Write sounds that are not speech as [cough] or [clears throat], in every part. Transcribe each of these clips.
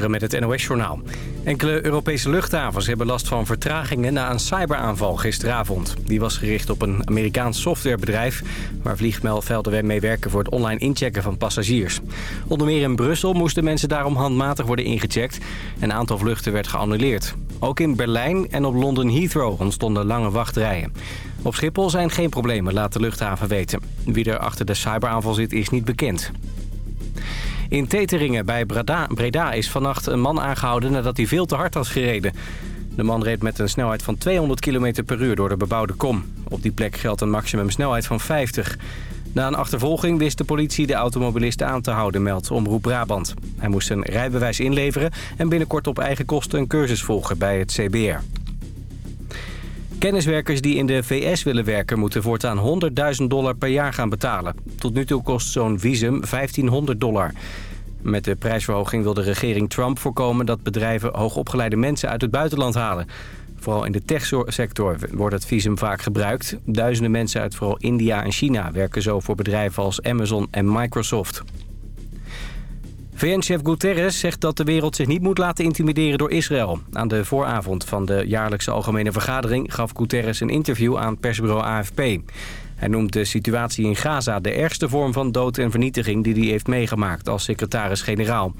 met het NOS-journaal. Enkele Europese luchthavens hebben last van vertragingen na een cyberaanval gisteravond. Die was gericht op een Amerikaans softwarebedrijf... waar vliegvelden mee werken voor het online inchecken van passagiers. Onder meer in Brussel moesten mensen daarom handmatig worden ingecheckt. Een aantal vluchten werd geannuleerd. Ook in Berlijn en op London Heathrow ontstonden lange wachtrijen. Op Schiphol zijn geen problemen, laat de luchthaven weten. Wie er achter de cyberaanval zit is niet bekend. In Teteringen bij Breda, Breda is vannacht een man aangehouden nadat hij veel te hard had gereden. De man reed met een snelheid van 200 km per uur door de bebouwde kom. Op die plek geldt een maximumsnelheid van 50. Na een achtervolging wist de politie de automobilist aan te houden, meldt Omroep Brabant. Hij moest zijn rijbewijs inleveren en binnenkort op eigen kosten een cursus volgen bij het CBR. Kenniswerkers die in de VS willen werken moeten voortaan 100.000 dollar per jaar gaan betalen. Tot nu toe kost zo'n visum 1500 dollar. Met de prijsverhoging wil de regering Trump voorkomen dat bedrijven hoogopgeleide mensen uit het buitenland halen. Vooral in de techsector wordt het visum vaak gebruikt. Duizenden mensen uit vooral India en China werken zo voor bedrijven als Amazon en Microsoft. VN-chef Guterres zegt dat de wereld zich niet moet laten intimideren door Israël. Aan de vooravond van de jaarlijkse algemene vergadering gaf Guterres een interview aan persbureau AFP. Hij noemt de situatie in Gaza de ergste vorm van dood en vernietiging die hij heeft meegemaakt als secretaris-generaal.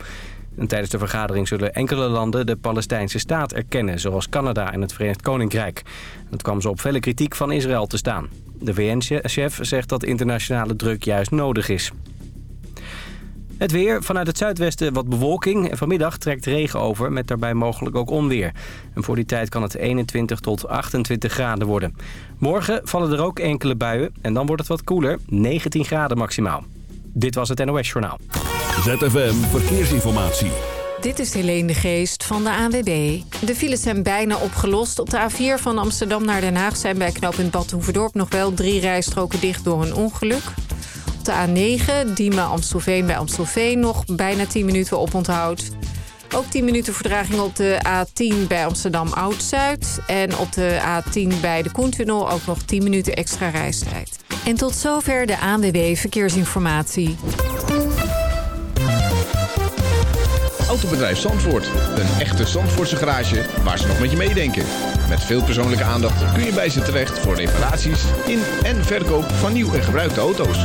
tijdens de vergadering zullen enkele landen de Palestijnse staat erkennen, zoals Canada en het Verenigd Koninkrijk. Dat kwam zo op felle kritiek van Israël te staan. De VN-chef zegt dat internationale druk juist nodig is. Het weer. Vanuit het zuidwesten wat bewolking. En vanmiddag trekt regen over met daarbij mogelijk ook onweer. En voor die tijd kan het 21 tot 28 graden worden. Morgen vallen er ook enkele buien. En dan wordt het wat koeler. 19 graden maximaal. Dit was het NOS Journaal. ZFM Verkeersinformatie. Dit is Helene de Geest van de ANWB. De files zijn bijna opgelost. Op de A4 van Amsterdam naar Den Haag zijn bij knooppunt Bad Hoeverdorp nog wel drie rijstroken dicht door een ongeluk de A9, Diemen Amstelveen bij Amstelveen nog bijna 10 minuten op onthoud. Ook 10 minuten verdraging op de A10 bij Amsterdam Oud-Zuid. En op de A10 bij de Koentunnel ook nog 10 minuten extra reistijd. En tot zover de ANWB Verkeersinformatie. Autobedrijf Zandvoort. Een echte Zandvoortse garage waar ze nog met je meedenken. Met veel persoonlijke aandacht kun je bij ze terecht voor reparaties in en verkoop van nieuw en gebruikte auto's.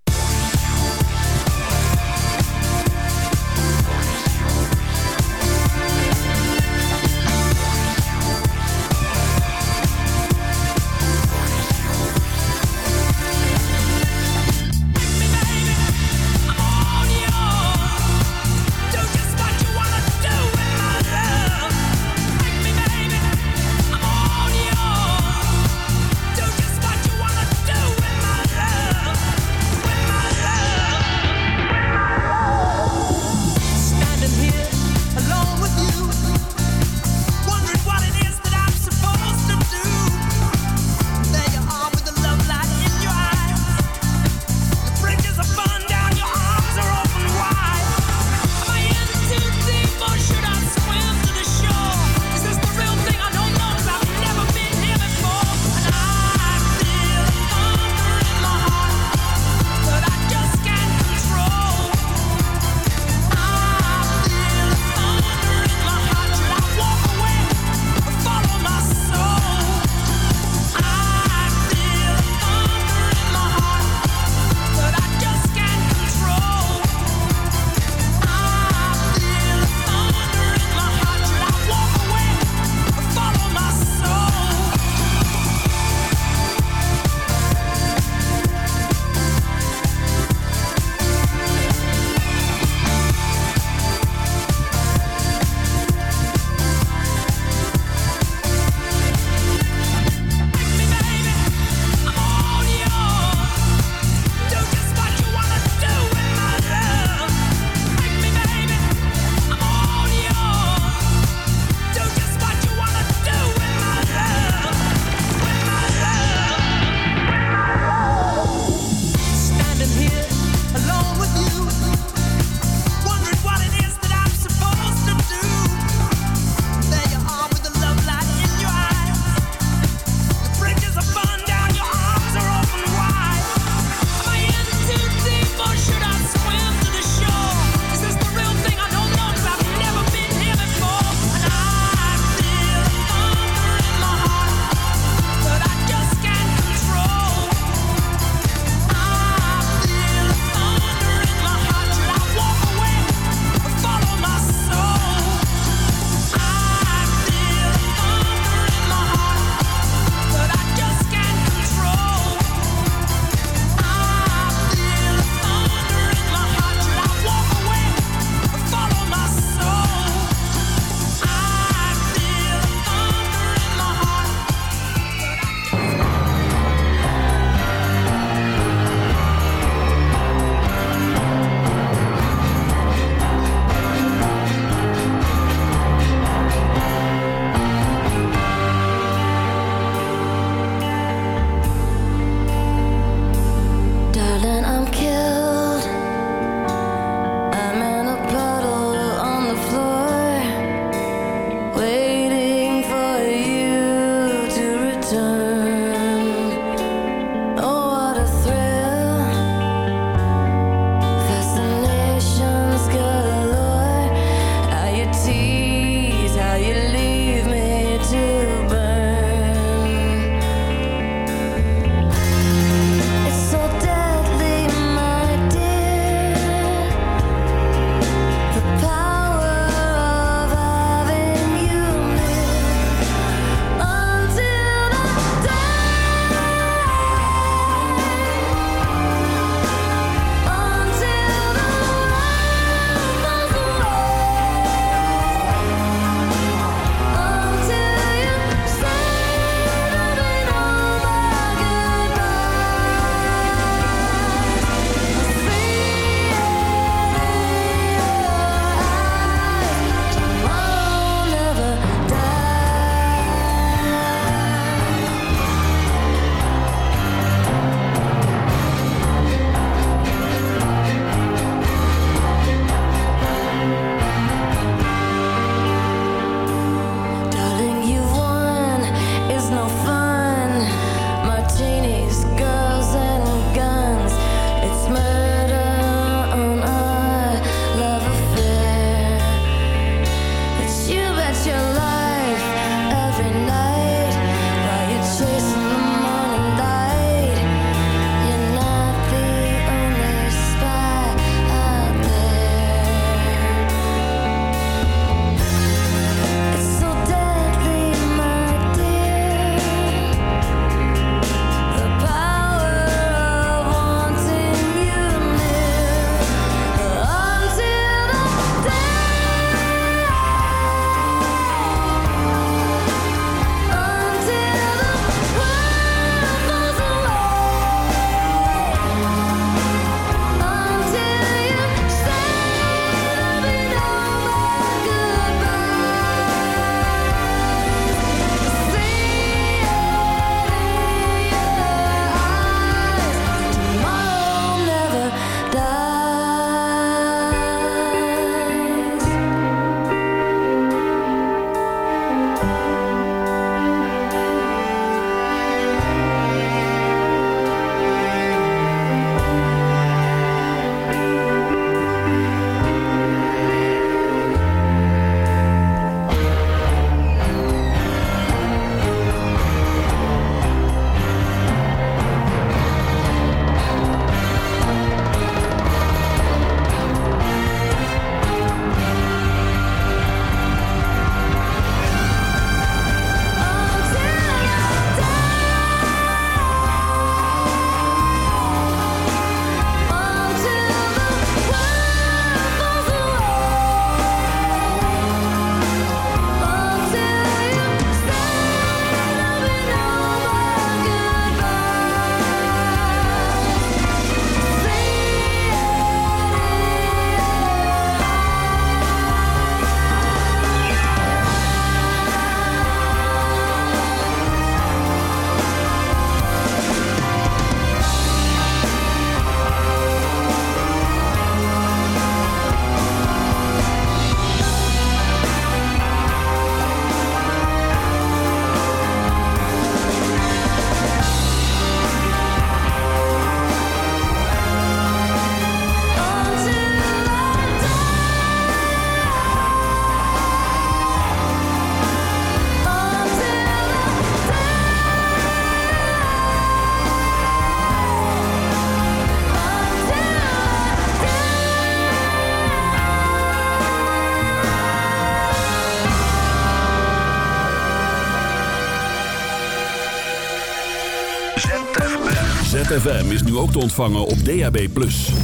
ZFM is nu ook te ontvangen op DAB+.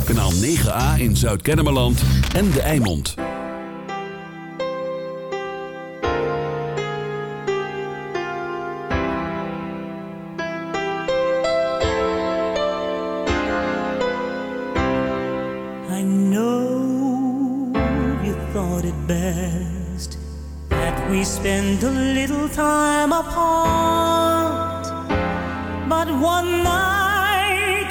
Kanaal 9A in Zuid-Kennemerland en De Eimond. I know you thought it best that we spend a little time apart. But one night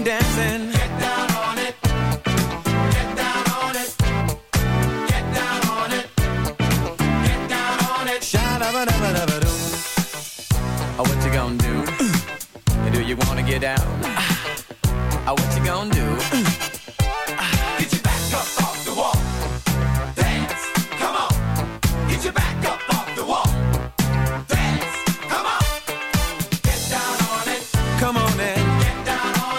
it. Dancing. Get down on it. Get down on it. Get down on it. Get down on it. Sha-da-ba-da-ba-da-ba-doo. Oh, what you gonna do? [clears throat] Do you wanna get down? [clears throat] Oh, what you gonna do?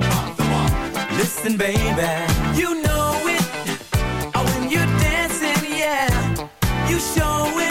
wall. Listen, baby, you know it. Oh, when you're dancing, yeah, you show it.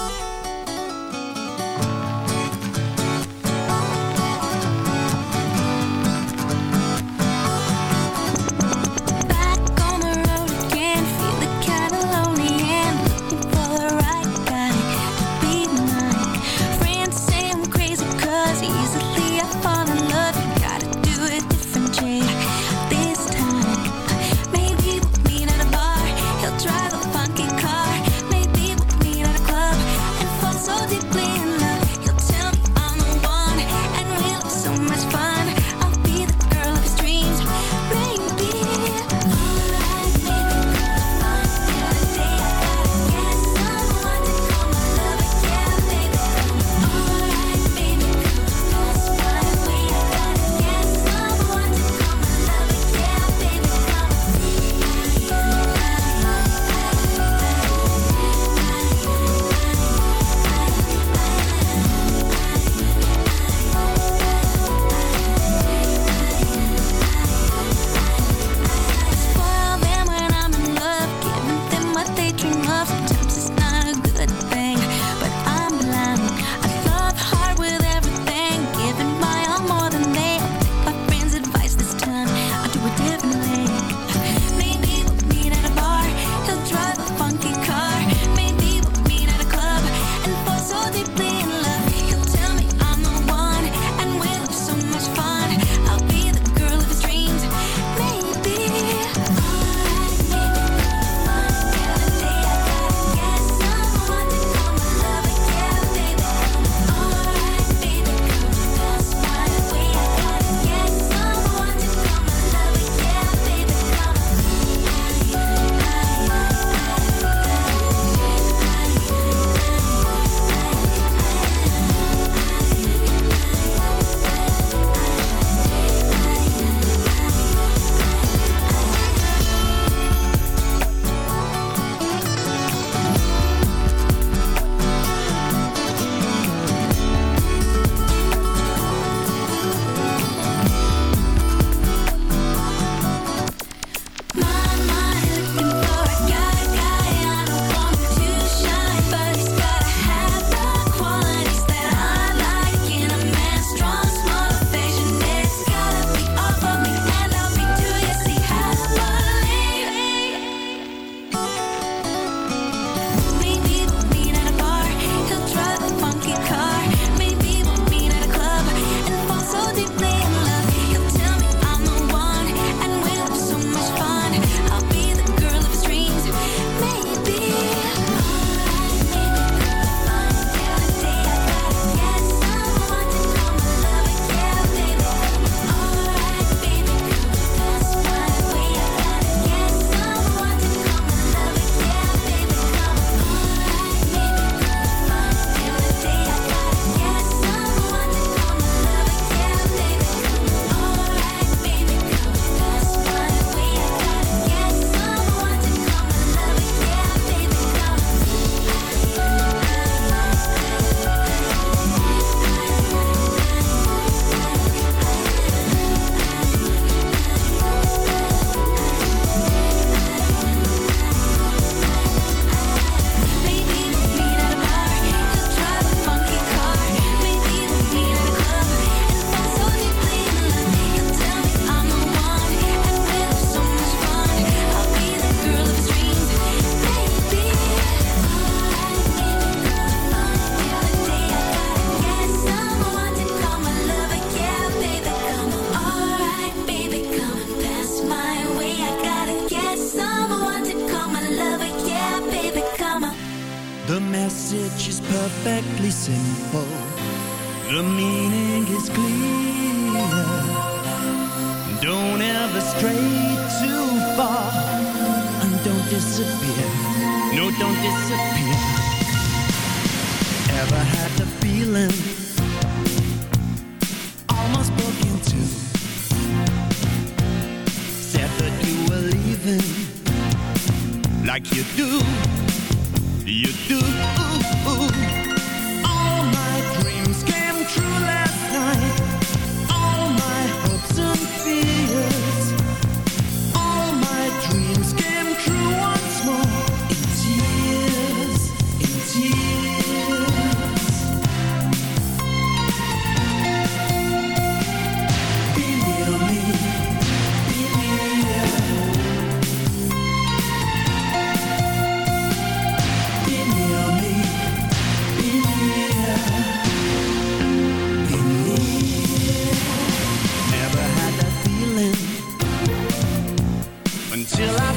till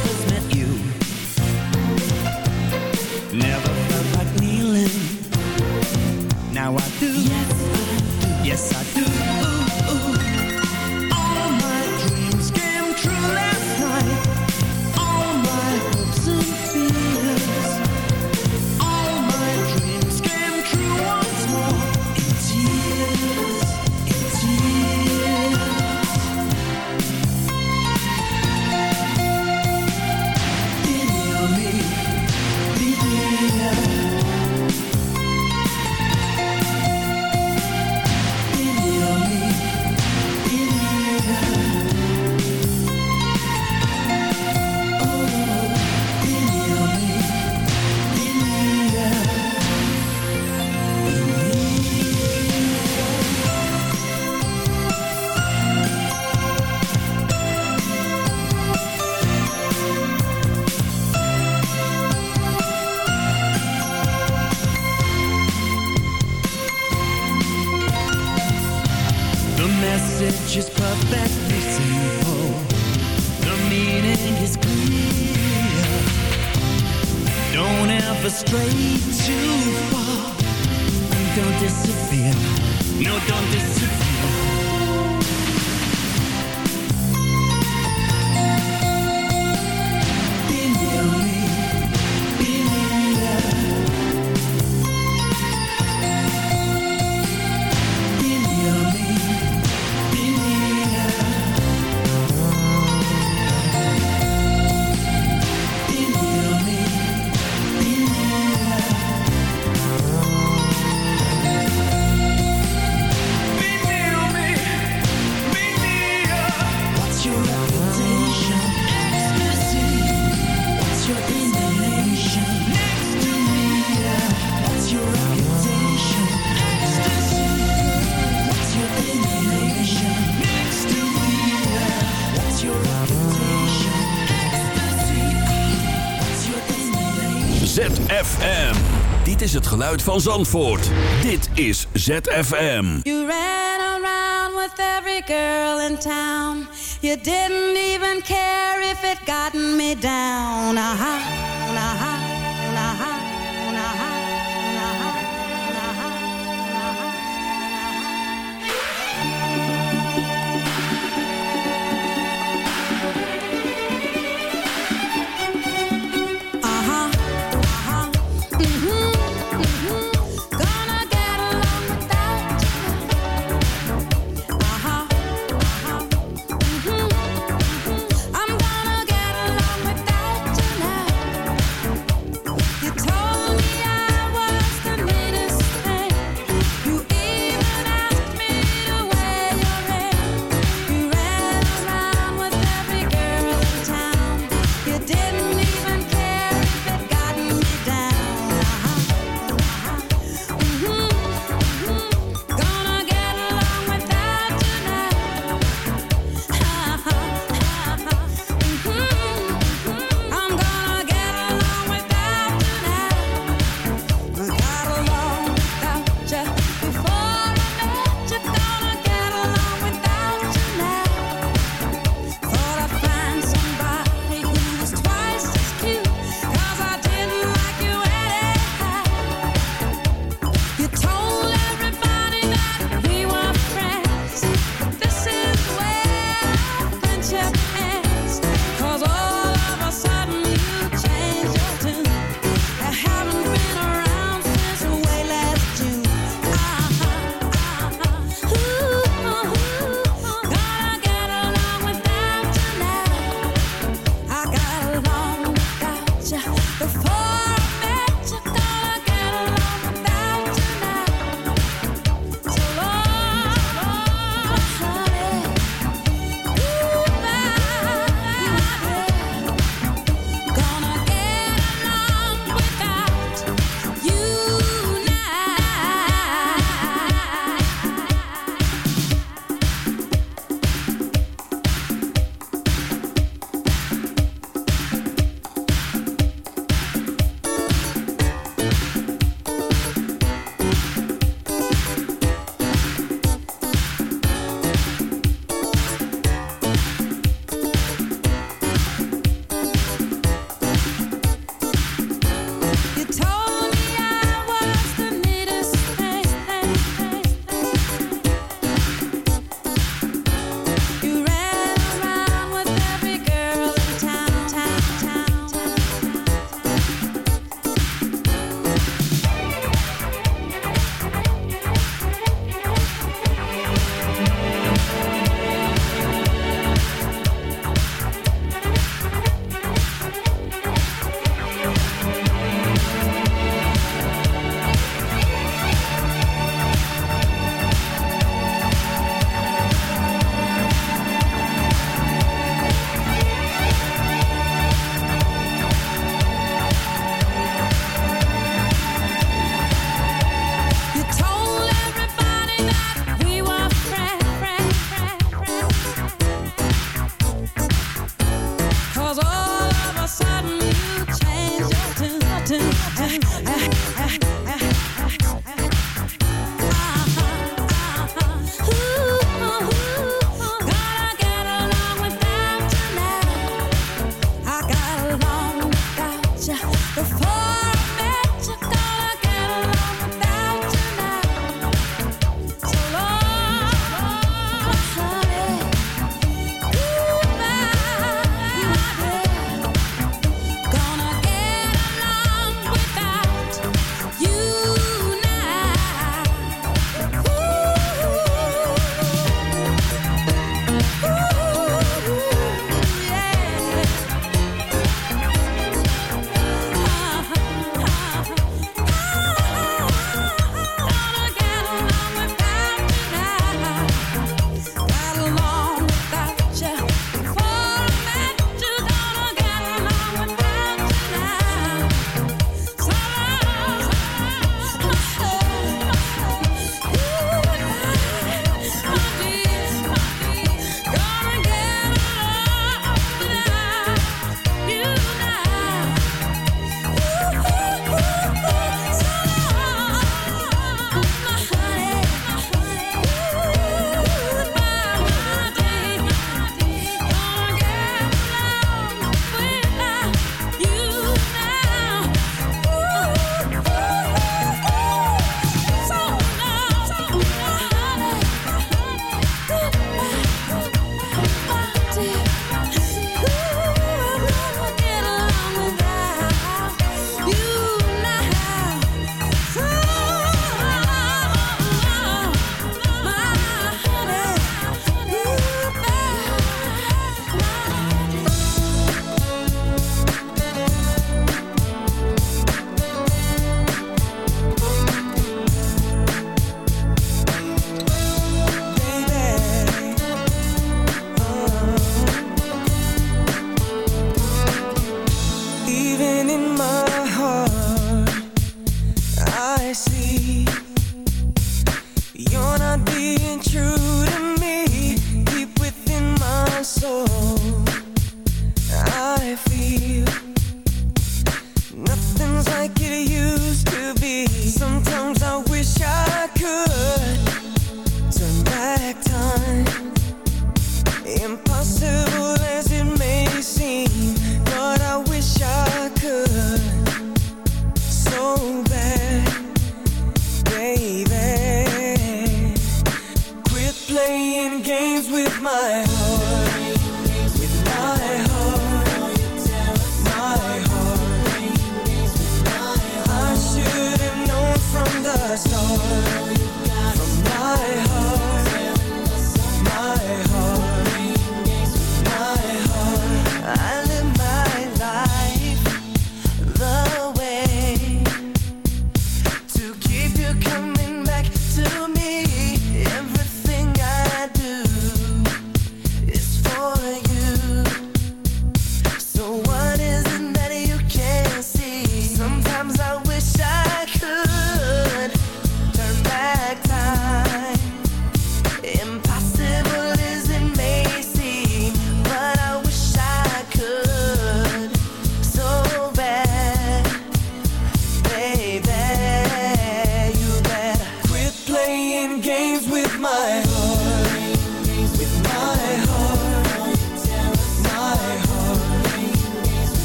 het geluid van Zandvoort. Dit is ZFM. You ran around with every girl in town. You didn't even care if it gotten me down. Aha.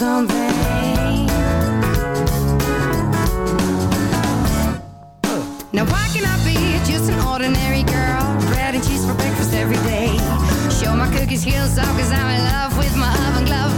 Now why can I be just an ordinary girl? Bread and cheese for breakfast every day. Show my cookie skills up cause I'm in love with my oven glove.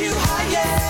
you higher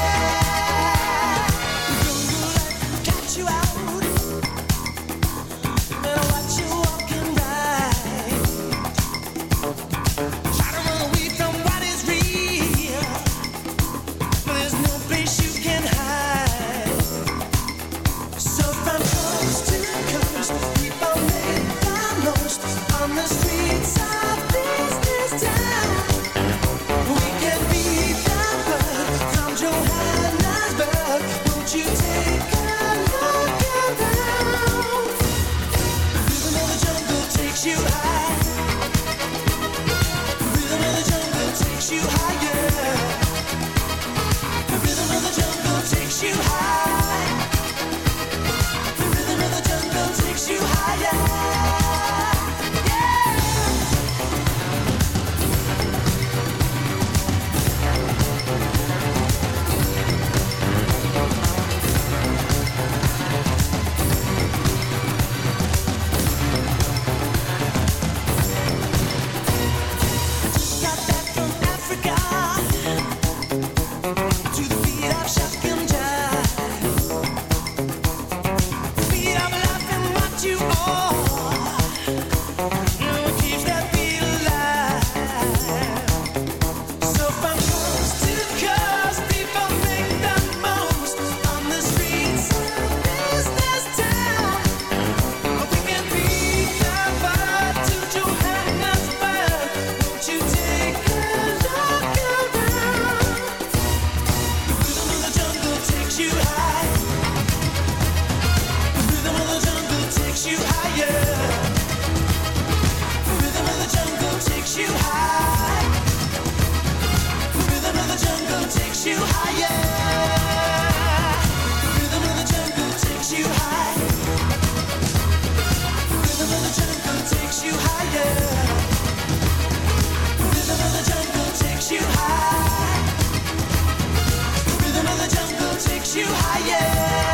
takes you higher.